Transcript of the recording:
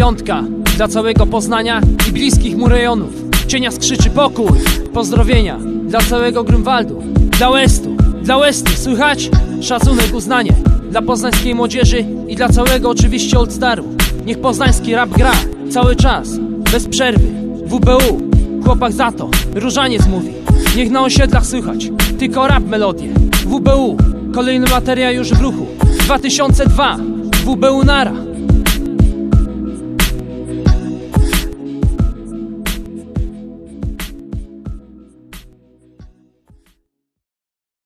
dziewiątka Dla całego Poznania i bliskich mu rejonów. Cienia skrzyczy pokój. Pozdrowienia dla całego Grunwaldu Dla Westu, dla Westu, słychać? Szacunek, uznanie Dla poznańskiej młodzieży i dla całego oczywiście Old Staru Niech poznański rap gra cały czas Bez przerwy. WBU Chłopak za to, różaniec mówi. Niech na osiedlach słychać Tylko rap melodie WBU Kolejny materiał już w ruchu. 2002 WBU Nara.